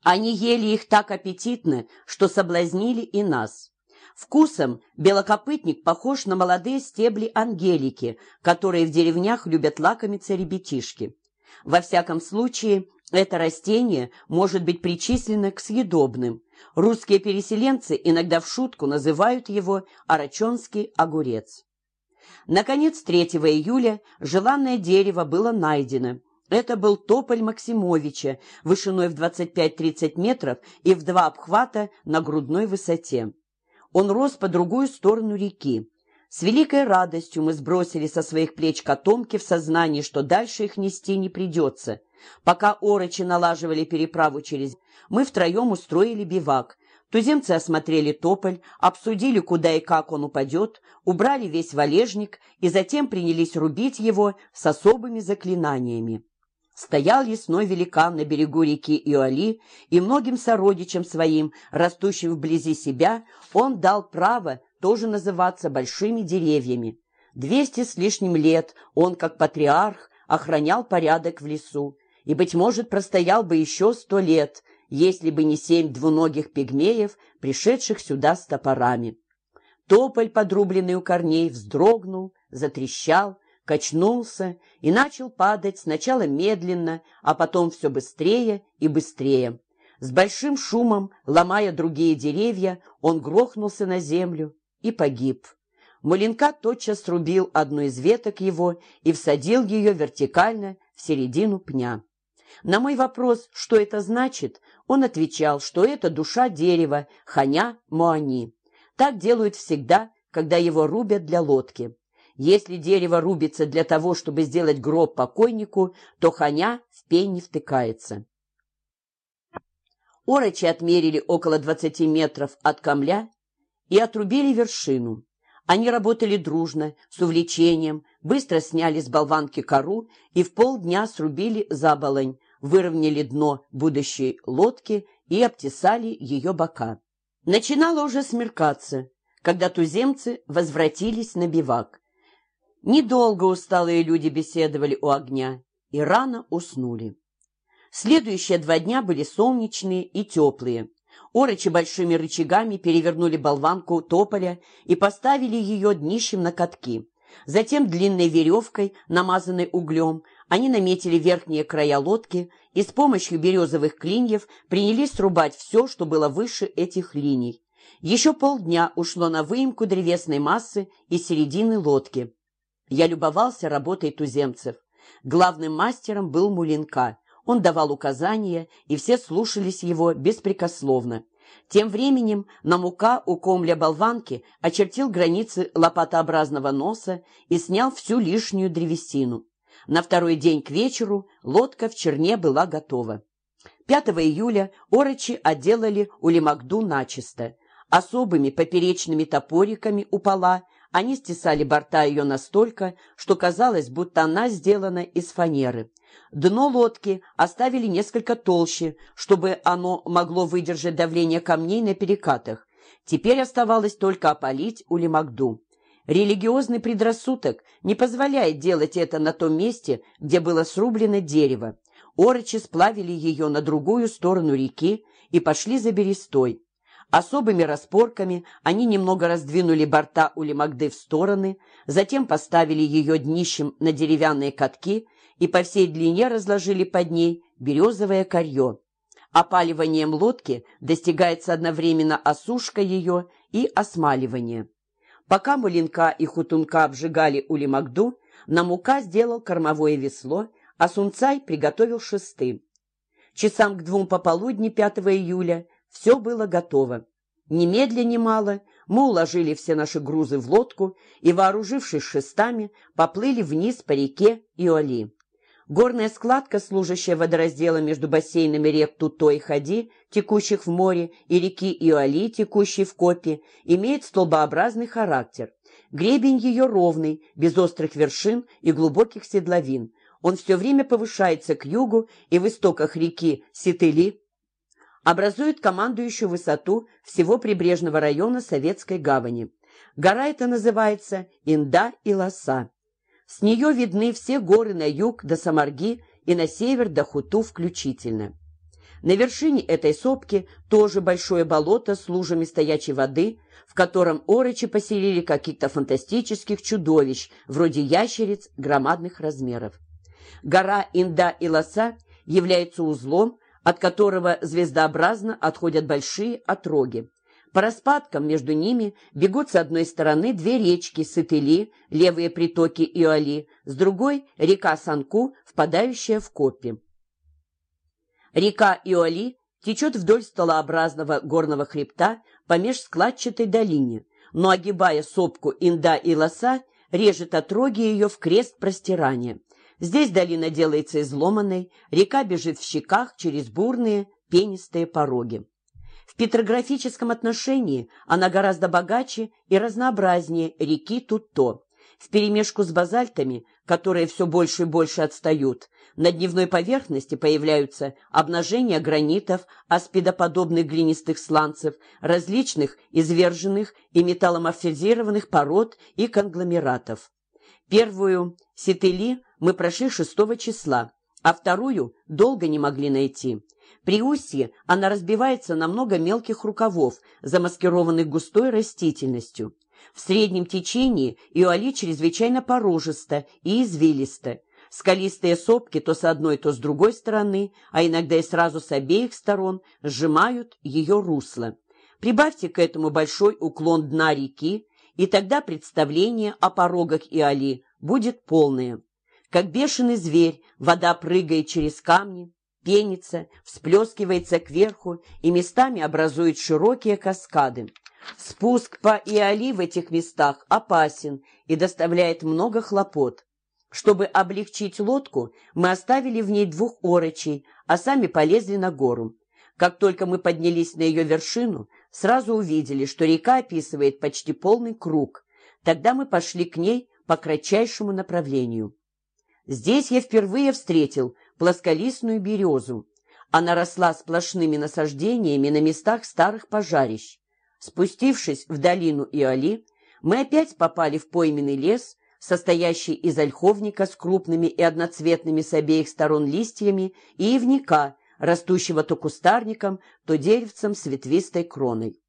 Они ели их так аппетитно, что соблазнили и нас. Вкусом белокопытник похож на молодые стебли ангелики, которые в деревнях любят лакомиться ребятишки. Во всяком случае, это растение может быть причислено к съедобным. Русские переселенцы иногда в шутку называют его арачонский огурец. Наконец, 3 июля желанное дерево было найдено. Это был тополь Максимовича, вышиной в 25-30 метров и в два обхвата на грудной высоте. Он рос по другую сторону реки. С великой радостью мы сбросили со своих плеч котомки в сознании, что дальше их нести не придется. Пока орочи налаживали переправу через... Мы втроем устроили бивак. Туземцы осмотрели тополь, обсудили, куда и как он упадет, убрали весь валежник и затем принялись рубить его с особыми заклинаниями. Стоял лесной великан на берегу реки Иоали, и многим сородичам своим, растущим вблизи себя, он дал право тоже называться большими деревьями. Двести с лишним лет он, как патриарх, охранял порядок в лесу, и, быть может, простоял бы еще сто лет, если бы не семь двуногих пигмеев, пришедших сюда с топорами. Тополь, подрубленный у корней, вздрогнул, затрещал, качнулся и начал падать сначала медленно, а потом все быстрее и быстрее. С большим шумом, ломая другие деревья, он грохнулся на землю и погиб. Маленка тотчас срубил одну из веток его и всадил ее вертикально в середину пня. На мой вопрос, что это значит, он отвечал, что это душа дерева, ханя Моани. Так делают всегда, когда его рубят для лодки. Если дерево рубится для того, чтобы сделать гроб покойнику, то ханя в пень не втыкается. Орочи отмерили около двадцати метров от камля и отрубили вершину. Они работали дружно, с увлечением, быстро сняли с болванки кору и в полдня срубили заболонь, выровняли дно будущей лодки и обтесали ее бока. Начинало уже смеркаться, когда туземцы возвратились на бивак. Недолго усталые люди беседовали у огня и рано уснули. Следующие два дня были солнечные и теплые. Орочи большими рычагами перевернули болванку тополя и поставили ее днищем на катки. Затем длинной веревкой, намазанной углем, они наметили верхние края лодки и с помощью березовых клиньев принялись срубать все, что было выше этих линий. Еще полдня ушло на выемку древесной массы из середины лодки. Я любовался работой туземцев. Главным мастером был Мулинка. Он давал указания, и все слушались его беспрекословно. Тем временем Намука у комля болванки очертил границы лопатообразного носа и снял всю лишнюю древесину. На второй день к вечеру лодка в черне была готова. 5 июля орочи отделали Улимагду начисто. Особыми поперечными топориками у пола они стесали борта ее настолько, что казалось, будто она сделана из фанеры. Дно лодки оставили несколько толще, чтобы оно могло выдержать давление камней на перекатах. Теперь оставалось только опалить Улимагду. Религиозный предрассудок не позволяет делать это на том месте, где было срублено дерево. Орочи сплавили ее на другую сторону реки и пошли за берестой. Особыми распорками они немного раздвинули борта Улимагды в стороны, затем поставили ее днищем на деревянные катки и по всей длине разложили под ней березовое корье. Опаливанием лодки достигается одновременно осушка ее и осмаливание. Пока Мулинка и Хутунка обжигали Улимагду, Намука сделал кормовое весло, а Сунцай приготовил шесты. Часам к двум пополудни 5 июля все было готово. Немедля немало мы уложили все наши грузы в лодку и, вооружившись шестами, поплыли вниз по реке Иоли. Горная складка, служащая водоразделом между бассейнами рек Туто и Хади, текущих в море, и реки Иоали, текущей в Копе, имеет столбообразный характер. Гребень ее ровный, без острых вершин и глубоких седловин. Он все время повышается к югу и в истоках реки Ситыли образует командующую высоту всего прибрежного района Советской гавани. Гора эта называется Инда и. С нее видны все горы на юг до Самарги и на север до Хуту включительно. На вершине этой сопки тоже большое болото с лужами стоячей воды, в котором орочи поселили каких-то фантастических чудовищ, вроде ящериц громадных размеров. Гора Инда и Лоса является узлом, от которого звездообразно отходят большие отроги. По распадкам между ними бегут с одной стороны две речки Сытыли, левые притоки Иоали, с другой – река Санку, впадающая в Копи. Река Иоали течет вдоль столообразного горного хребта по межскладчатой долине, но, огибая сопку Инда и Лоса, режет отроги ее в крест простирания. Здесь долина делается изломанной, река бежит в щеках через бурные пенистые пороги. В петрографическом отношении она гораздо богаче и разнообразнее реки Тутто. Вперемешку с базальтами, которые все больше и больше отстают, на дневной поверхности появляются обнажения гранитов, аспидоподобных глинистых сланцев, различных изверженных и металломорфизированных пород и конгломератов. Первую сетели мы прошли 6 числа, а вторую долго не могли найти. При устье она разбивается на много мелких рукавов, замаскированных густой растительностью. В среднем течении Иоали чрезвычайно порожисто и извилисто. Скалистые сопки то с одной, то с другой стороны, а иногда и сразу с обеих сторон, сжимают ее русло. Прибавьте к этому большой уклон дна реки, и тогда представление о порогах Иоали будет полное. Как бешеный зверь, вода прыгает через камни, пенится, всплескивается кверху и местами образует широкие каскады. Спуск по Иоли в этих местах опасен и доставляет много хлопот. Чтобы облегчить лодку, мы оставили в ней двух орочей, а сами полезли на гору. Как только мы поднялись на ее вершину, сразу увидели, что река описывает почти полный круг. Тогда мы пошли к ней по кратчайшему направлению. Здесь я впервые встретил плосколистную березу. Она росла сплошными насаждениями на местах старых пожарищ. Спустившись в долину Иоли, мы опять попали в пойменный лес, состоящий из ольховника с крупными и одноцветными с обеих сторон листьями и ивника, растущего то кустарником, то деревцем с ветвистой кроной.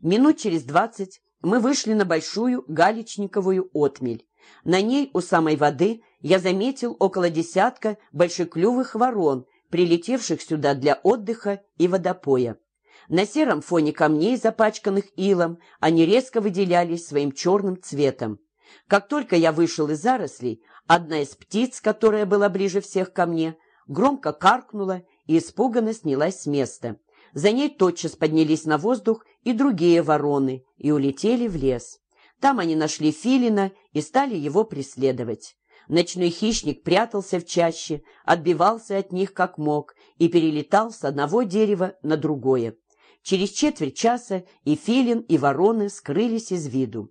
Минут через двадцать мы вышли на большую галечниковую отмель. На ней у самой воды я заметил около десятка большеклювых ворон, прилетевших сюда для отдыха и водопоя. На сером фоне камней, запачканных илом, они резко выделялись своим черным цветом. Как только я вышел из зарослей, одна из птиц, которая была ближе всех ко мне, громко каркнула и испуганно снялась с места. За ней тотчас поднялись на воздух и другие вороны и улетели в лес. Там они нашли филина и стали его преследовать. Ночной хищник прятался в чаще, отбивался от них как мог и перелетал с одного дерева на другое. Через четверть часа и филин, и вороны скрылись из виду.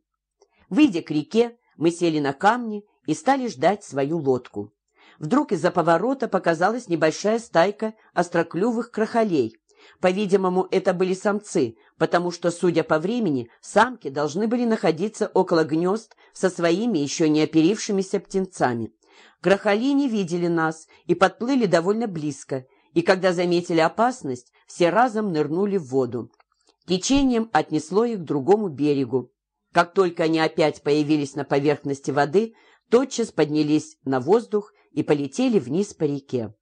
Выйдя к реке, мы сели на камни и стали ждать свою лодку. Вдруг из-за поворота показалась небольшая стайка остроклювых крахолей. По-видимому, это были самцы, потому что, судя по времени, самки должны были находиться около гнезд со своими еще не оперившимися птенцами. Крахали не видели нас и подплыли довольно близко, и когда заметили опасность, все разом нырнули в воду. Течением отнесло их к другому берегу. Как только они опять появились на поверхности воды, тотчас поднялись на воздух и полетели вниз по реке.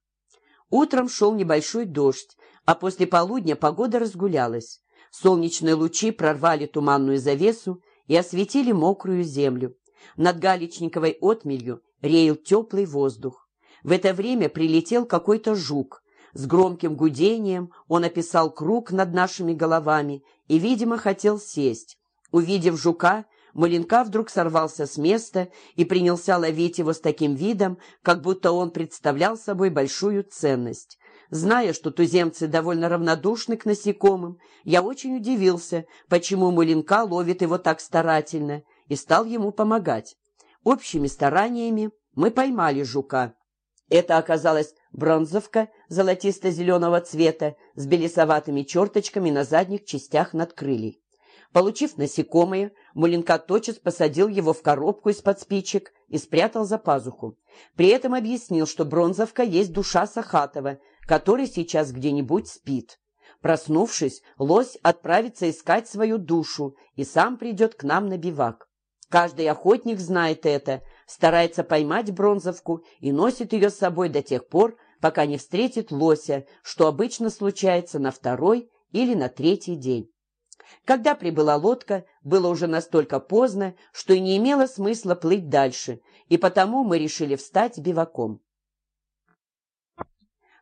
Утром шел небольшой дождь, а после полудня погода разгулялась. Солнечные лучи прорвали туманную завесу и осветили мокрую землю. Над галечниковой отмелью реял теплый воздух. В это время прилетел какой-то жук. С громким гудением он описал круг над нашими головами и, видимо, хотел сесть. Увидев жука, Маленка вдруг сорвался с места и принялся ловить его с таким видом, как будто он представлял собой большую ценность. Зная, что туземцы довольно равнодушны к насекомым, я очень удивился, почему Маленка ловит его так старательно, и стал ему помогать. Общими стараниями мы поймали жука. Это оказалась бронзовка золотисто-зеленого цвета с белесоватыми черточками на задних частях надкрылий. Получив насекомое, Муленка тотчас посадил его в коробку из-под спичек и спрятал за пазуху. При этом объяснил, что бронзовка есть душа Сахатова, который сейчас где-нибудь спит. Проснувшись, лось отправится искать свою душу и сам придет к нам на бивак. Каждый охотник знает это, старается поймать бронзовку и носит ее с собой до тех пор, пока не встретит лося, что обычно случается на второй или на третий день. Когда прибыла лодка, было уже настолько поздно, что и не имело смысла плыть дальше, и потому мы решили встать биваком.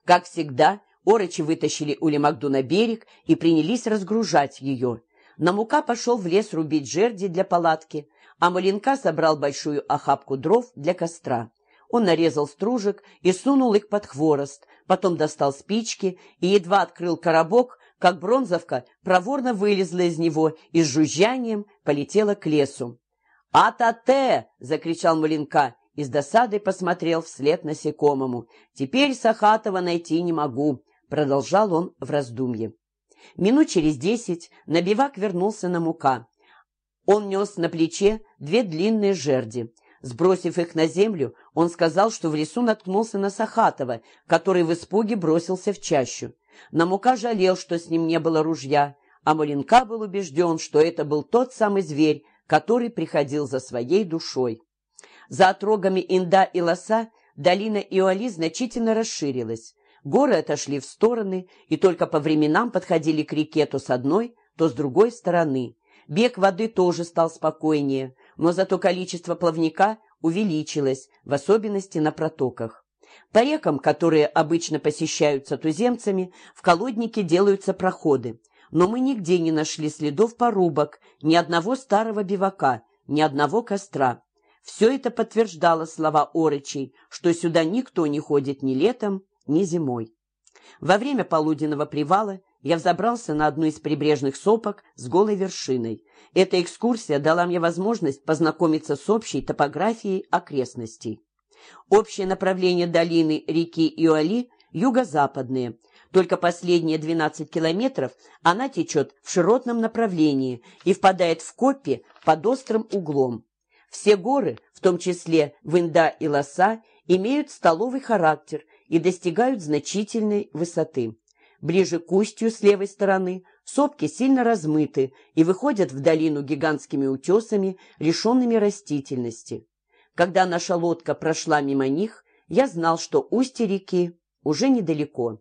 Как всегда, орочи вытащили Улимагду на берег и принялись разгружать ее. Намука пошел в лес рубить жерди для палатки, а Маленка собрал большую охапку дров для костра. Он нарезал стружек и сунул их под хворост, потом достал спички и едва открыл коробок, как бронзовка проворно вылезла из него и с жужжанием полетела к лесу. «А-та-те!» — закричал Маленка и с досадой посмотрел вслед насекомому. «Теперь Сахатова найти не могу», — продолжал он в раздумье. Минут через десять на бивак вернулся на мука. Он нес на плече две длинные жерди. Сбросив их на землю, он сказал, что в лесу наткнулся на Сахатова, который в испуге бросился в чащу. Намука жалел, что с ним не было ружья, а Маленка был убежден, что это был тот самый зверь, который приходил за своей душой. За отрогами Инда и Лоса долина Иоали значительно расширилась. Горы отошли в стороны и только по временам подходили к реке то с одной, то с другой стороны. Бег воды тоже стал спокойнее, но зато количество плавника увеличилось, в особенности на протоках. По рекам, которые обычно посещаются туземцами, в колоднике делаются проходы. Но мы нигде не нашли следов порубок, ни одного старого бивака, ни одного костра. Все это подтверждало слова Орычей, что сюда никто не ходит ни летом, ни зимой. Во время полуденного привала я взобрался на одну из прибрежных сопок с голой вершиной. Эта экскурсия дала мне возможность познакомиться с общей топографией окрестностей. Общее направление долины реки Иоали – юго-западное. Только последние 12 километров она течет в широтном направлении и впадает в Копи под острым углом. Все горы, в том числе Винда и Лоса, имеют столовый характер и достигают значительной высоты. Ближе к устью с левой стороны сопки сильно размыты и выходят в долину гигантскими утесами, лишенными растительности. Когда наша лодка прошла мимо них, я знал, что устье реки уже недалеко.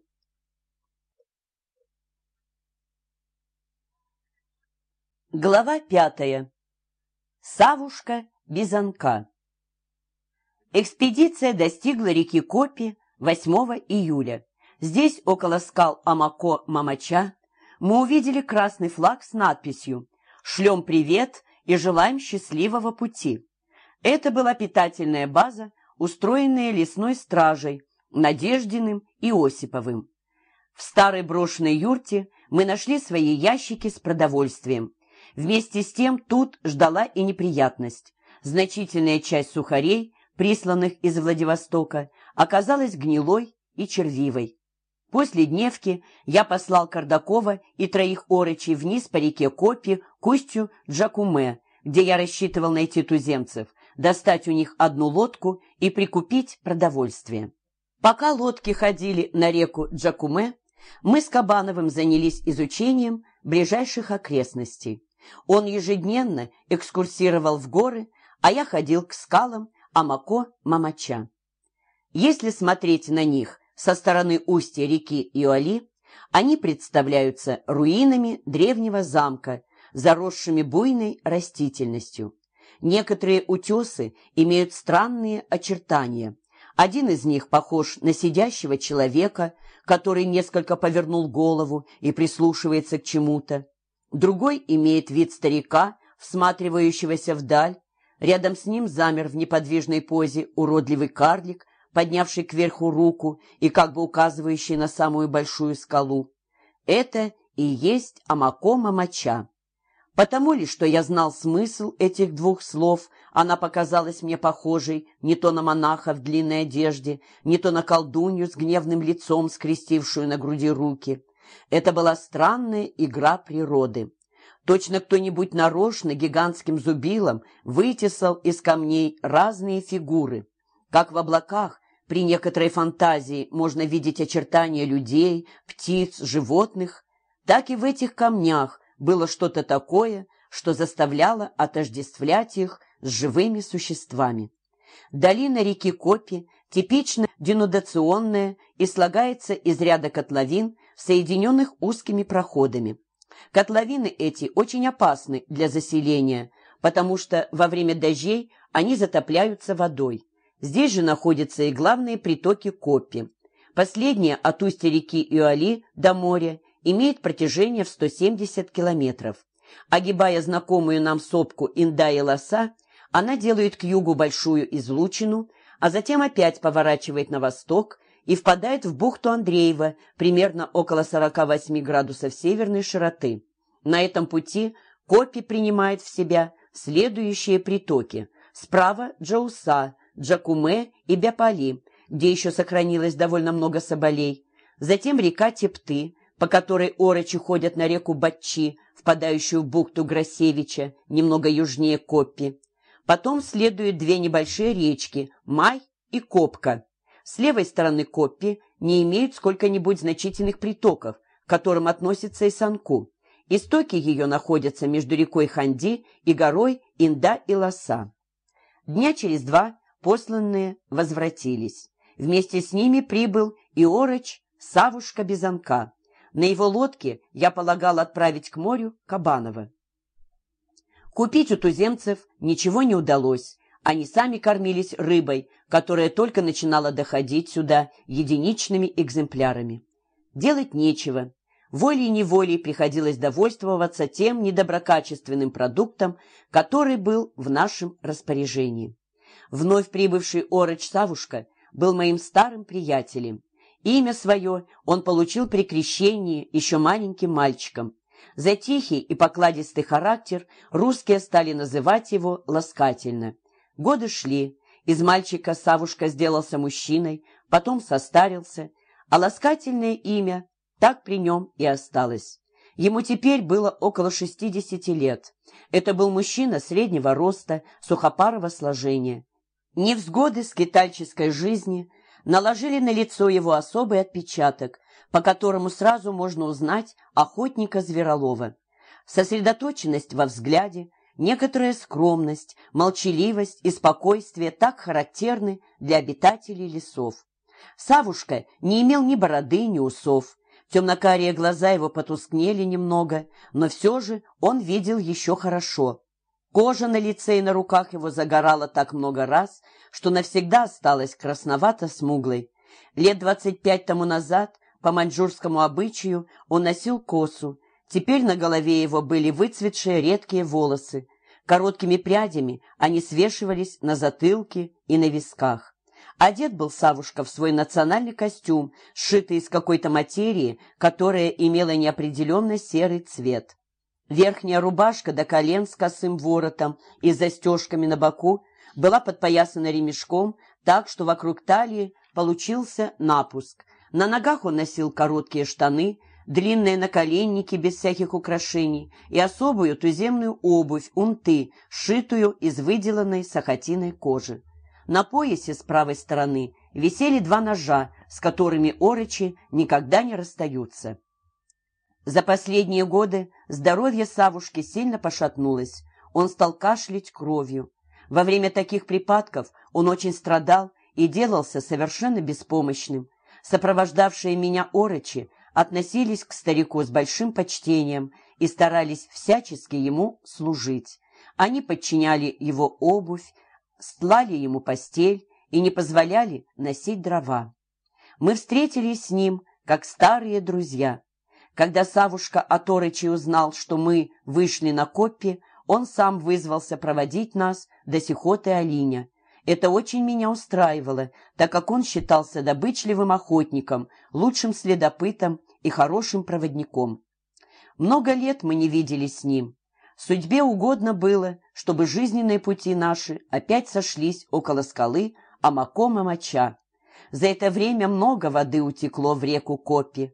Глава пятая. Савушка Бизанка. Экспедиция достигла реки Копи 8 июля. Здесь, около скал Амако-Мамача, мы увидели красный флаг с надписью «Шлем привет и желаем счастливого пути». Это была питательная база, устроенная лесной стражей Надеждиным и Осиповым. В старой брошенной юрте мы нашли свои ящики с продовольствием. Вместе с тем тут ждала и неприятность. Значительная часть сухарей, присланных из Владивостока, оказалась гнилой и червивой. После дневки я послал Кардакова и троих орочей вниз по реке Копи к устью Джакуме, где я рассчитывал найти туземцев – достать у них одну лодку и прикупить продовольствие. Пока лодки ходили на реку Джакуме, мы с Кабановым занялись изучением ближайших окрестностей. Он ежедневно экскурсировал в горы, а я ходил к скалам Амако-Мамача. Если смотреть на них со стороны устья реки Иоали, они представляются руинами древнего замка, заросшими буйной растительностью. Некоторые утесы имеют странные очертания. Один из них похож на сидящего человека, который несколько повернул голову и прислушивается к чему-то. Другой имеет вид старика, всматривающегося вдаль. Рядом с ним замер в неподвижной позе уродливый карлик, поднявший кверху руку и как бы указывающий на самую большую скалу. Это и есть Амакома моча. Потому ли, что я знал смысл этих двух слов, она показалась мне похожей не то на монаха в длинной одежде, не то на колдунью с гневным лицом, скрестившую на груди руки. Это была странная игра природы. Точно кто-нибудь нарочно гигантским зубилом вытесал из камней разные фигуры. Как в облаках, при некоторой фантазии можно видеть очертания людей, птиц, животных, так и в этих камнях было что-то такое, что заставляло отождествлять их с живыми существами. Долина реки Копи типично денудационная и слагается из ряда котловин, соединенных узкими проходами. Котловины эти очень опасны для заселения, потому что во время дождей они затопляются водой. Здесь же находятся и главные притоки Копи. Последние от устья реки Иоали до моря имеет протяжение в 170 километров. Огибая знакомую нам сопку Инда и Лоса, она делает к югу большую излучину, а затем опять поворачивает на восток и впадает в бухту Андреева примерно около 48 градусов северной широты. На этом пути Копи принимает в себя следующие притоки. Справа Джауса, Джакуме и Бяпали, где еще сохранилось довольно много соболей. Затем река Тепты, по которой орочи ходят на реку Батчи, впадающую в бухту Грасевича, немного южнее Коппи. Потом следуют две небольшие речки – Май и Копка. С левой стороны Коппи не имеют сколько-нибудь значительных притоков, к которым относится и Санку. Истоки ее находятся между рекой Ханди и горой Инда и Лоса. Дня через два посланные возвратились. Вместе с ними прибыл и Ороч Савушка Безанка. На его лодке я полагал отправить к морю Кабанова. Купить у туземцев ничего не удалось. Они сами кормились рыбой, которая только начинала доходить сюда единичными экземплярами. Делать нечего. Волей-неволей приходилось довольствоваться тем недоброкачественным продуктом, который был в нашем распоряжении. Вновь прибывший Ороч Савушка был моим старым приятелем. Имя свое он получил при крещении еще маленьким мальчиком. За тихий и покладистый характер русские стали называть его ласкательно. Годы шли, из мальчика Савушка сделался мужчиной, потом состарился, а ласкательное имя так при нем и осталось. Ему теперь было около 60 лет. Это был мужчина среднего роста, сухопарого сложения. Невзгоды скитальческой жизни – наложили на лицо его особый отпечаток, по которому сразу можно узнать охотника Зверолова. Сосредоточенность во взгляде, некоторая скромность, молчаливость и спокойствие так характерны для обитателей лесов. Савушка не имел ни бороды, ни усов. Темнокарие глаза его потускнели немного, но все же он видел еще хорошо. Кожа на лице и на руках его загорала так много раз, что навсегда осталась красновато-смуглой. Лет двадцать пять тому назад, по маньчжурскому обычаю, он носил косу. Теперь на голове его были выцветшие редкие волосы. Короткими прядями они свешивались на затылке и на висках. Одет был Савушка в свой национальный костюм, сшитый из какой-то материи, которая имела неопределенно серый цвет. Верхняя рубашка до колен с косым воротом и застежками на боку была подпоясана ремешком, так что вокруг талии получился напуск. На ногах он носил короткие штаны, длинные наколенники без всяких украшений и особую туземную обувь, унты, сшитую из выделанной сахатиной кожи. На поясе с правой стороны висели два ножа, с которыми орочи никогда не расстаются. За последние годы здоровье Савушки сильно пошатнулось. Он стал кашлять кровью. Во время таких припадков он очень страдал и делался совершенно беспомощным. Сопровождавшие меня орочи относились к старику с большим почтением и старались всячески ему служить. Они подчиняли его обувь, стлали ему постель и не позволяли носить дрова. Мы встретились с ним как старые друзья. Когда Савушка Оторычи узнал, что мы вышли на Коппи, он сам вызвался проводить нас до Сихоты Алиня. Это очень меня устраивало, так как он считался добычливым охотником, лучшим следопытом и хорошим проводником. Много лет мы не виделись с ним. Судьбе угодно было, чтобы жизненные пути наши опять сошлись около скалы Амакома Мача. За это время много воды утекло в реку Копи.